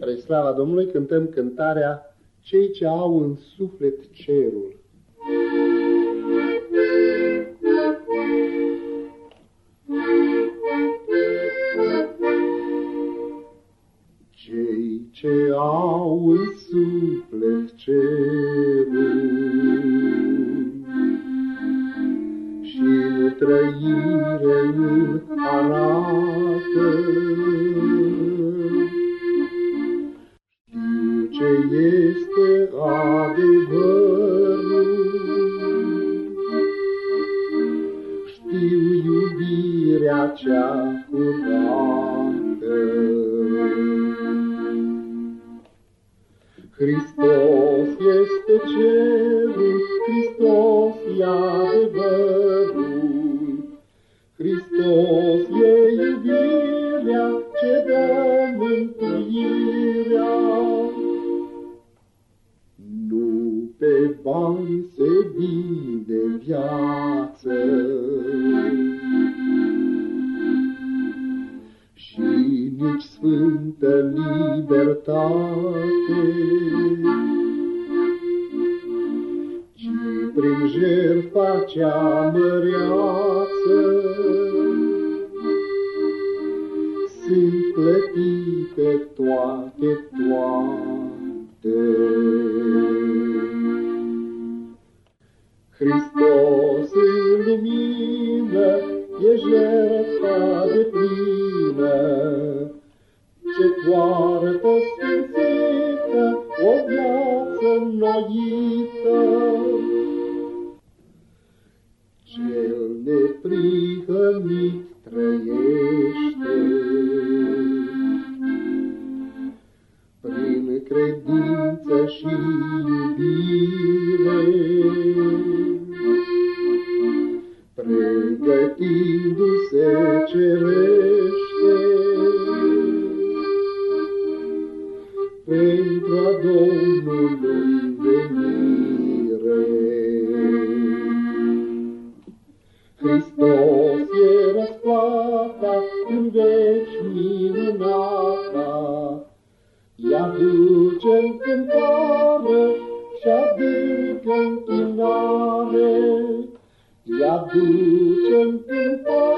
Spre slava Domnului cântăm cântarea Cei ce au în suflet cerul. Cei ce au în suflet cerul și în trăire îl arată, este adevărul. Știu iubirea cea curată. Hristos este cerul, Hristos bani se vinde viață. Și nici sfântă libertate, ci prin jertfa cea măreață, sunt plătite toate, toate. Hristos în lumină e jertfa de plină, ce poartă sfințită o viață înnoită. Cel neprihănit trăiește, prin credință și pregătindu-se cerește pentru a Domnului venire. Hristos e răsplata în veci minunata, ea duce în cântare și adâncă închinare, ea duce în cântare